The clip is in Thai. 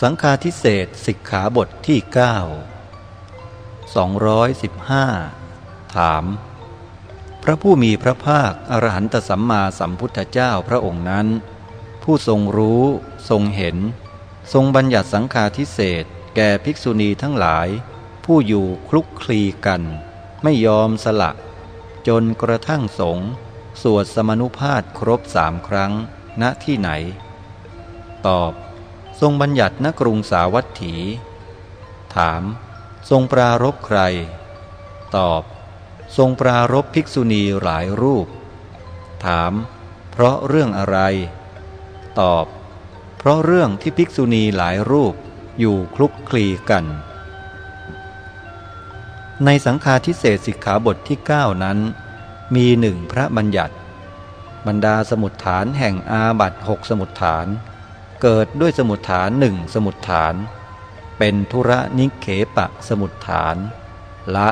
สังฆาทิเศษสิกขาบทที่ 9 215 ถาม พระผู้มีพระภาค อรหันตสัมมาสัมพุทธเจ้าพระองค์นั้น ผู้ทรงรู้ทรงเห็น ทรงบัญญัติสังฆาทิเศษแก่ภิกษุณีทั้งหลาย ผู้อยู่คลุกคลีกัน ไม่ยอมสละ จนกระทั่งสงสวดสมนุภาพครบสามครั้งณที่ไหน ตอบ ทรงบัญญัติณกรุงสาวัตถี ถาม ทรงปรารบใคร ตอบ ทรงปรารบภิกษุณีหลายรูป ถาม เพราะเรื่องอะไร ตอบ เพราะเรื่องที่ภิกษุณีหลายรูปอยู่คลุกคลีกัน ในสังฆาทิเศษสิกขาบทที่ 9 นั้น มีหนึ่งพระบัญญัติ บรรดาสมุดฐานแห่งอาบัตหกสมุดฐาน เกิดด้วยสมุดฐานหนึ่งสมุดฐาน เป็นธุระนิเขปะสมุดฐาน ละ